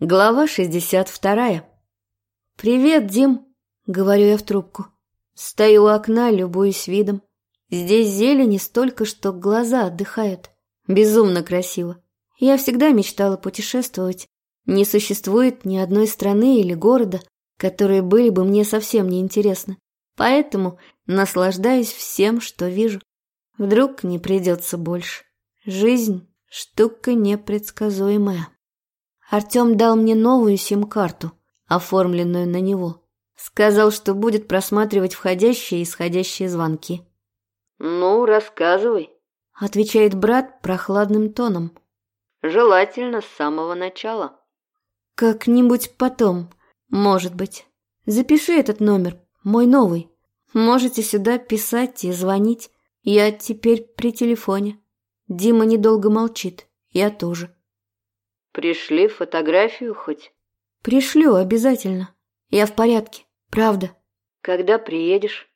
Глава 62. «Привет, Дим!» — говорю я в трубку. Стою у окна, любуюсь видом. Здесь зелени столько, что глаза отдыхают. Безумно красиво. Я всегда мечтала путешествовать. Не существует ни одной страны или города, которые были бы мне совсем неинтересны. Поэтому наслаждаюсь всем, что вижу. Вдруг не придется больше. Жизнь — штука непредсказуемая. Артем дал мне новую сим-карту, оформленную на него. Сказал, что будет просматривать входящие и исходящие звонки. «Ну, рассказывай», — отвечает брат прохладным тоном. «Желательно с самого начала». «Как-нибудь потом, может быть. Запиши этот номер, мой новый. Можете сюда писать и звонить. Я теперь при телефоне». Дима недолго молчит, я тоже. Пришли фотографию хоть? Пришлю обязательно. Я в порядке, правда. Когда приедешь?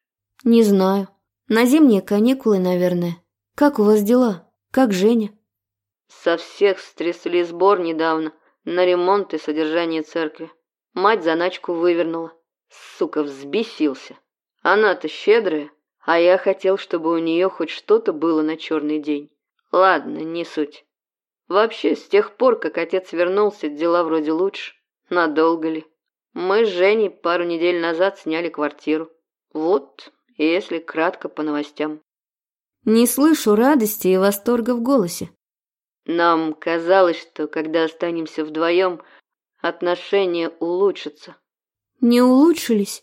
Не знаю. На зимние каникулы, наверное. Как у вас дела? Как Женя? Со всех стрясли сбор недавно на ремонт и содержание церкви. Мать заначку вывернула. Сука, взбесился. Она-то щедрая, а я хотел, чтобы у нее хоть что-то было на черный день. Ладно, не суть. Вообще, с тех пор, как отец вернулся, дела вроде лучше. Надолго ли? Мы с Женей пару недель назад сняли квартиру. Вот, если кратко по новостям. Не слышу радости и восторга в голосе. Нам казалось, что когда останемся вдвоем, отношения улучшатся. Не улучшились?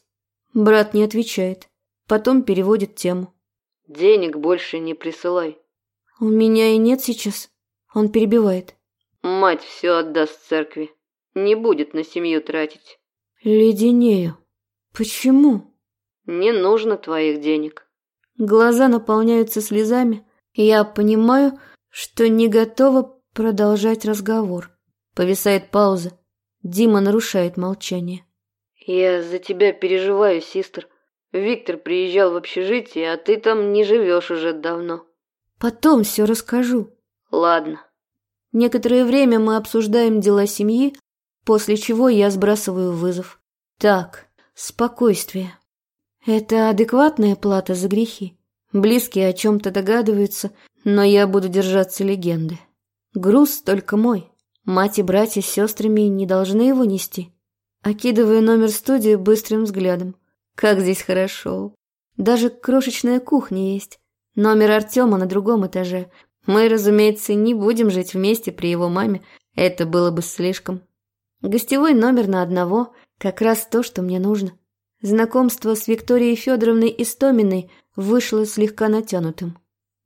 Брат не отвечает. Потом переводит тему. Денег больше не присылай. У меня и нет сейчас. Он перебивает. Мать все отдаст церкви. Не будет на семью тратить. Леденею. Почему? Не нужно твоих денег. Глаза наполняются слезами, и я понимаю, что не готова продолжать разговор. Повисает пауза. Дима нарушает молчание. Я за тебя переживаю, систер. Виктор приезжал в общежитие, а ты там не живешь уже давно. Потом все расскажу. Ладно. Некоторое время мы обсуждаем дела семьи, после чего я сбрасываю вызов. Так, спокойствие. Это адекватная плата за грехи. Близкие о чем-то догадываются, но я буду держаться легенды. Груз только мой. Мать и братья с сестрами не должны его нести. Окидываю номер студии быстрым взглядом. Как здесь хорошо. Даже крошечная кухня есть. Номер Артема на другом этаже, мы, разумеется, не будем жить вместе при его маме, это было бы слишком. Гостевой номер на одного – как раз то, что мне нужно. Знакомство с Викторией Федоровной Истоминой вышло слегка натянутым.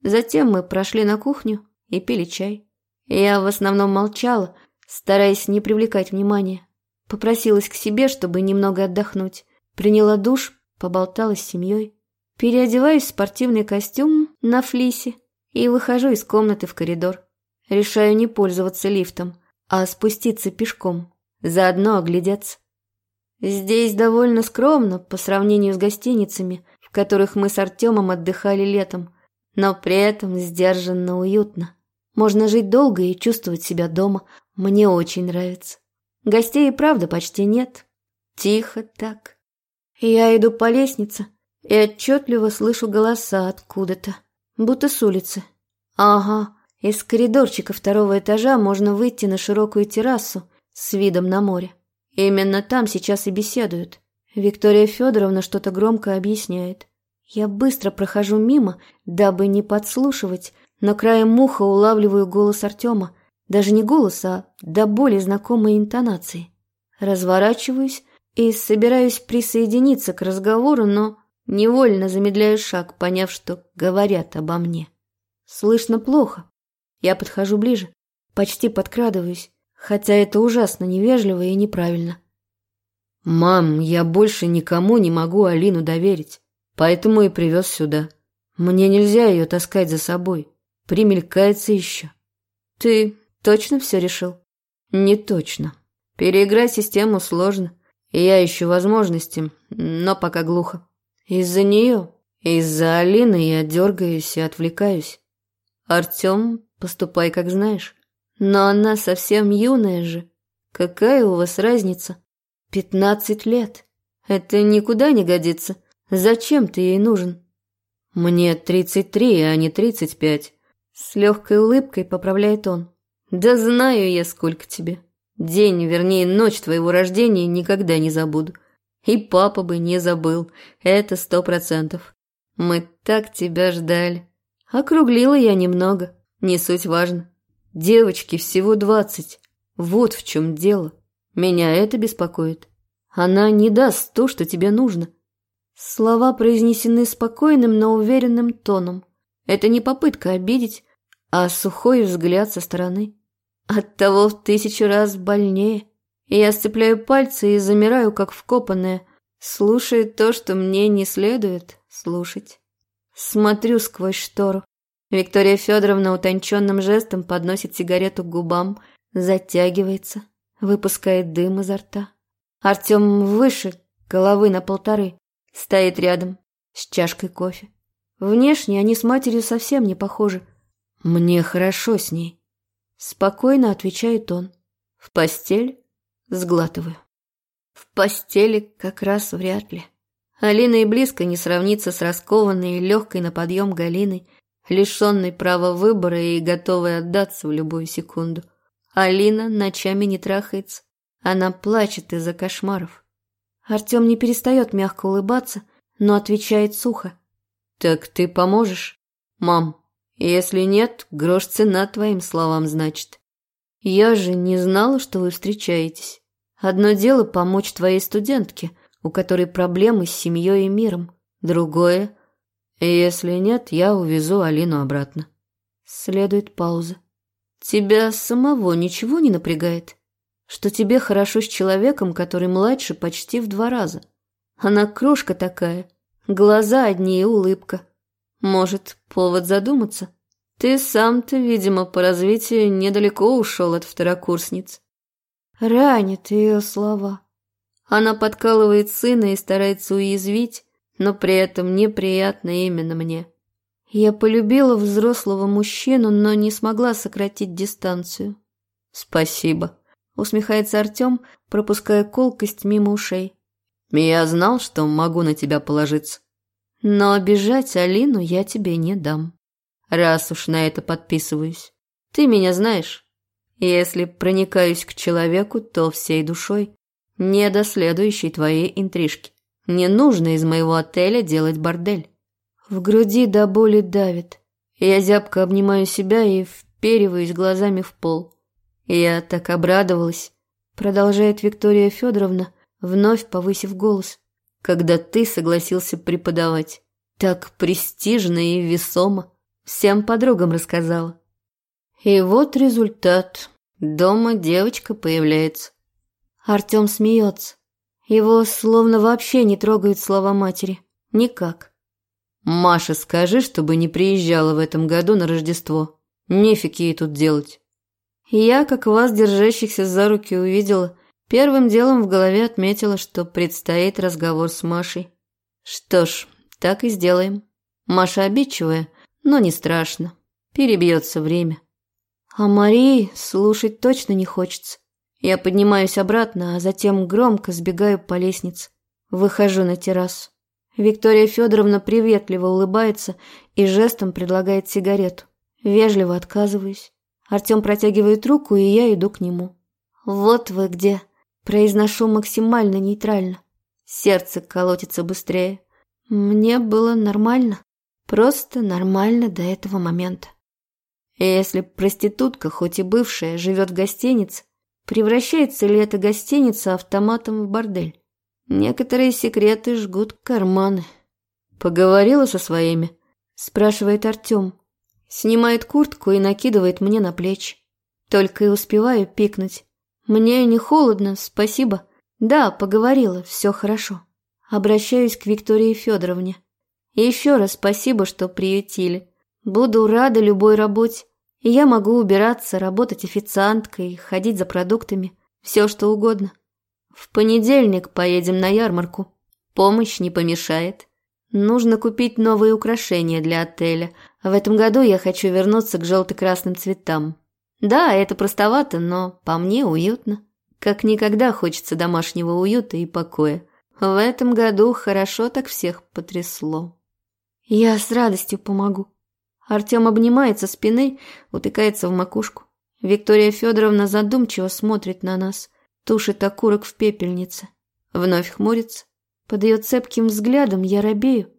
Затем мы прошли на кухню и пили чай. Я в основном молчала, стараясь не привлекать внимания. Попросилась к себе, чтобы немного отдохнуть. Приняла душ, поболтала с семьей. Переодеваюсь в спортивный костюм на флисе и выхожу из комнаты в коридор. Решаю не пользоваться лифтом, а спуститься пешком, заодно оглядеться. Здесь довольно скромно по сравнению с гостиницами, в которых мы с Артемом отдыхали летом, но при этом сдержанно уютно. Можно жить долго и чувствовать себя дома. Мне очень нравится. Гостей и правда почти нет. Тихо так. Я иду по лестнице и отчетливо слышу голоса откуда-то будто с улицы. Ага, из коридорчика второго этажа можно выйти на широкую террасу с видом на море. Именно там сейчас и беседуют. Виктория Федоровна что-то громко объясняет. Я быстро прохожу мимо, дабы не подслушивать, но краем уха улавливаю голос Артема. Даже не голос, а до боли знакомой интонации. Разворачиваюсь и собираюсь присоединиться к разговору, но Невольно замедляю шаг, поняв, что говорят обо мне. Слышно плохо. Я подхожу ближе, почти подкрадываюсь, хотя это ужасно невежливо и неправильно. «Мам, я больше никому не могу Алину доверить, поэтому и привез сюда. Мне нельзя ее таскать за собой. Примелькается еще». «Ты точно все решил?» «Не точно. Переиграть систему сложно, я ищу возможности, но пока глухо. Из-за нее, из-за Алины я дергаюсь и отвлекаюсь. Артем, поступай как знаешь. Но она совсем юная же. Какая у вас разница? Пятнадцать лет. Это никуда не годится. Зачем ты ей нужен? Мне тридцать три, а не тридцать пять. С легкой улыбкой поправляет он. Да знаю я, сколько тебе. День, вернее, ночь твоего рождения никогда не забуду. И папа бы не забыл. Это сто процентов. Мы так тебя ждали. Округлила я немного. Не суть важно. Девочке всего двадцать. Вот в чем дело. Меня это беспокоит. Она не даст то, что тебе нужно. Слова произнесены спокойным, но уверенным тоном. Это не попытка обидеть, а сухой взгляд со стороны. Оттого в тысячу раз больнее. Я сцепляю пальцы и замираю, как вкопанная, слушая то, что мне не следует слушать. Смотрю сквозь штору. Виктория Федоровна утонченным жестом подносит сигарету к губам, затягивается, выпускает дым изо рта. Артем выше, головы на полторы, стоит рядом с чашкой кофе. Внешне они с матерью совсем не похожи. Мне хорошо с ней. Спокойно отвечает он. В постель сглатываю. В постели как раз вряд ли. Алина и близко не сравнится с раскованной и легкой на подъем Галиной, лишенной права выбора и готовой отдаться в любую секунду. Алина ночами не трахается. Она плачет из-за кошмаров. Артем не перестает мягко улыбаться, но отвечает сухо. «Так ты поможешь, мам? Если нет, грош цена твоим словам, значит. Я же не знала, что вы встречаетесь. Одно дело помочь твоей студентке, у которой проблемы с семьей и миром. Другое если нет, я увезу Алину обратно. Следует пауза. Тебя самого ничего не напрягает? Что тебе хорошо с человеком, который младше почти в два раза? Она крошка такая, глаза одни и улыбка. Может, повод задуматься? Ты сам-то, видимо, по развитию недалеко ушел от второкурсниц. Ранит ее слова. Она подкалывает сына и старается уязвить, но при этом неприятно именно мне. Я полюбила взрослого мужчину, но не смогла сократить дистанцию. «Спасибо», — усмехается Артем, пропуская колкость мимо ушей. «Я знал, что могу на тебя положиться. Но обижать Алину я тебе не дам, раз уж на это подписываюсь. Ты меня знаешь. Если проникаюсь к человеку, то всей душой, не до следующей твоей интрижки. Не нужно из моего отеля делать бордель. В груди до боли давит. Я зябко обнимаю себя и впериваюсь глазами в пол. Я так обрадовалась, продолжает Виктория Федоровна, вновь повысив голос, когда ты согласился преподавать. Так престижно и весомо. Всем подругам рассказала. И вот результат. Дома девочка появляется. Артем смеется. Его словно вообще не трогают слова матери. Никак. «Маша, скажи, чтобы не приезжала в этом году на Рождество. Нефиг ей тут делать». Я, как вас, держащихся за руки, увидела. Первым делом в голове отметила, что предстоит разговор с Машей. Что ж, так и сделаем. Маша обидчивая, но не страшно. Перебьется время. А Марии слушать точно не хочется. Я поднимаюсь обратно, а затем громко сбегаю по лестнице. Выхожу на террасу. Виктория Федоровна приветливо улыбается и жестом предлагает сигарету. Вежливо отказываюсь. Артем протягивает руку, и я иду к нему. «Вот вы где!» Произношу максимально нейтрально. Сердце колотится быстрее. Мне было нормально. Просто нормально до этого момента. И если проститутка, хоть и бывшая, живет в гостинице, Превращается ли эта гостиница автоматом в бордель? Некоторые секреты жгут карманы. Поговорила со своими? Спрашивает Артем. Снимает куртку и накидывает мне на плечи. Только и успеваю пикнуть. Мне не холодно, спасибо. Да, поговорила, все хорошо. Обращаюсь к Виктории Федоровне. Еще раз спасибо, что приютили. Буду рада любой работе. И я могу убираться, работать официанткой, ходить за продуктами, все что угодно. В понедельник поедем на ярмарку. Помощь не помешает. Нужно купить новые украшения для отеля. В этом году я хочу вернуться к желто-красным цветам. Да, это простовато, но по мне уютно. Как никогда хочется домашнего уюта и покоя. В этом году хорошо так всех потрясло. Я с радостью помогу. Артем обнимается спины, утыкается в макушку. Виктория Федоровна задумчиво смотрит на нас, тушит окурок в пепельнице. Вновь хмурится. Под ее цепким взглядом я робею.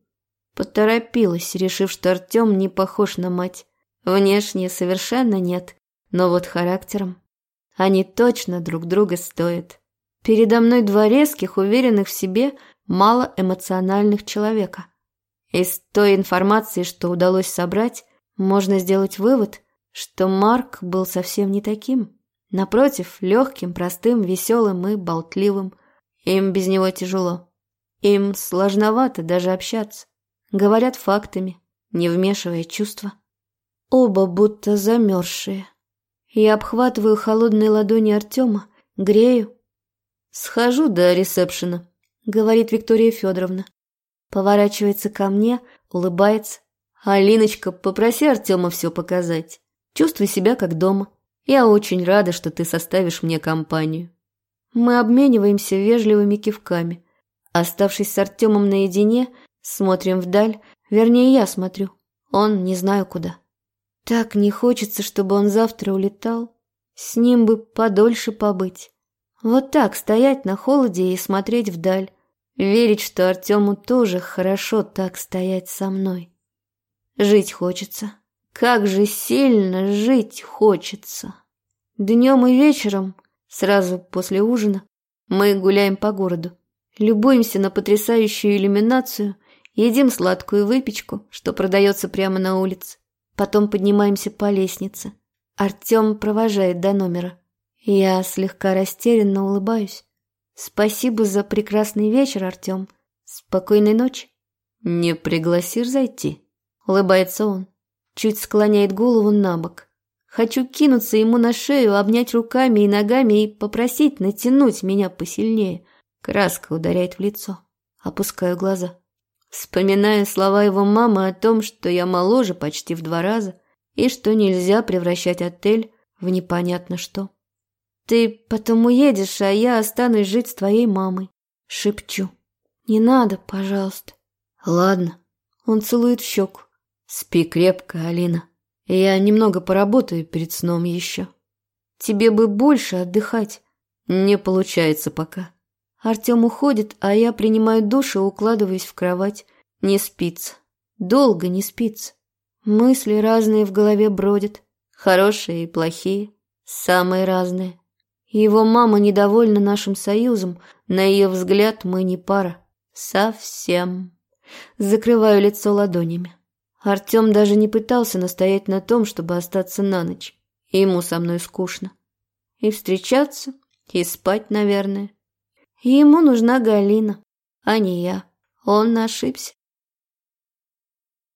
Поторопилась, решив, что Артем не похож на мать. Внешне совершенно нет, но вот характером. Они точно друг друга стоят. Передо мной два резких, уверенных в себе, малоэмоциональных человека. Из той информации, что удалось собрать, можно сделать вывод, что Марк был совсем не таким. Напротив, легким, простым, веселым и болтливым. Им без него тяжело. Им сложновато даже общаться. Говорят фактами, не вмешивая чувства. Оба будто замерзшие. Я обхватываю холодные ладони Артема, грею. «Схожу до ресепшена», — говорит Виктория Федоровна. Поворачивается ко мне, улыбается. «Алиночка, попроси Артема все показать. Чувствуй себя как дома. Я очень рада, что ты составишь мне компанию». Мы обмениваемся вежливыми кивками. Оставшись с Артемом наедине, смотрим вдаль, вернее, я смотрю. Он не знаю куда. Так не хочется, чтобы он завтра улетал. С ним бы подольше побыть. Вот так стоять на холоде и смотреть вдаль. Верить, что Артему тоже хорошо так стоять со мной. Жить хочется. Как же сильно жить хочется. Днем и вечером, сразу после ужина, мы гуляем по городу. Любуемся на потрясающую иллюминацию, едим сладкую выпечку, что продается прямо на улице. Потом поднимаемся по лестнице. Артем провожает до номера. Я слегка растерянно улыбаюсь. Спасибо за прекрасный вечер, Артем. Спокойной ночи. Не пригласишь зайти? Улыбается он. Чуть склоняет голову на бок. Хочу кинуться ему на шею, обнять руками и ногами и попросить натянуть меня посильнее. Краска ударяет в лицо. Опускаю глаза. Вспоминаю слова его мамы о том, что я моложе почти в два раза и что нельзя превращать отель в непонятно что. «Ты потом уедешь, а я останусь жить с твоей мамой», — шепчу. «Не надо, пожалуйста». «Ладно». Он целует в щеку. «Спи крепко, Алина. Я немного поработаю перед сном еще». «Тебе бы больше отдыхать». «Не получается пока». Артем уходит, а я принимаю душ и укладываюсь в кровать. Не спится. Долго не спится. Мысли разные в голове бродят. Хорошие и плохие. Самые разные. Его мама недовольна нашим союзом. На ее взгляд мы не пара. Совсем. Закрываю лицо ладонями. Артем даже не пытался настоять на том, чтобы остаться на ночь. Ему со мной скучно. И встречаться, и спать, наверное. Ему нужна Галина, а не я. Он ошибся.